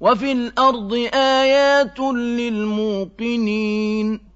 وَفِي الْأَرْضِ آيَاتٌ لِّلْمُوقِنِينَ